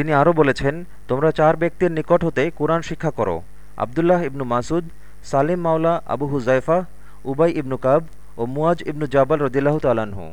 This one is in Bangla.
তিনি আরও বলেছেন, তোমরা চার ব্যক্তির নিকট হতে কোরআন শিক্ষা করো। আবদুল্লাহ ইবনু মাসুদ সালিম মাওলা আবু হুজাইফা, উবাই ইবনু কাব ও মুয়াজ ইবনু জাবাল রদিল্লাহ তালাহু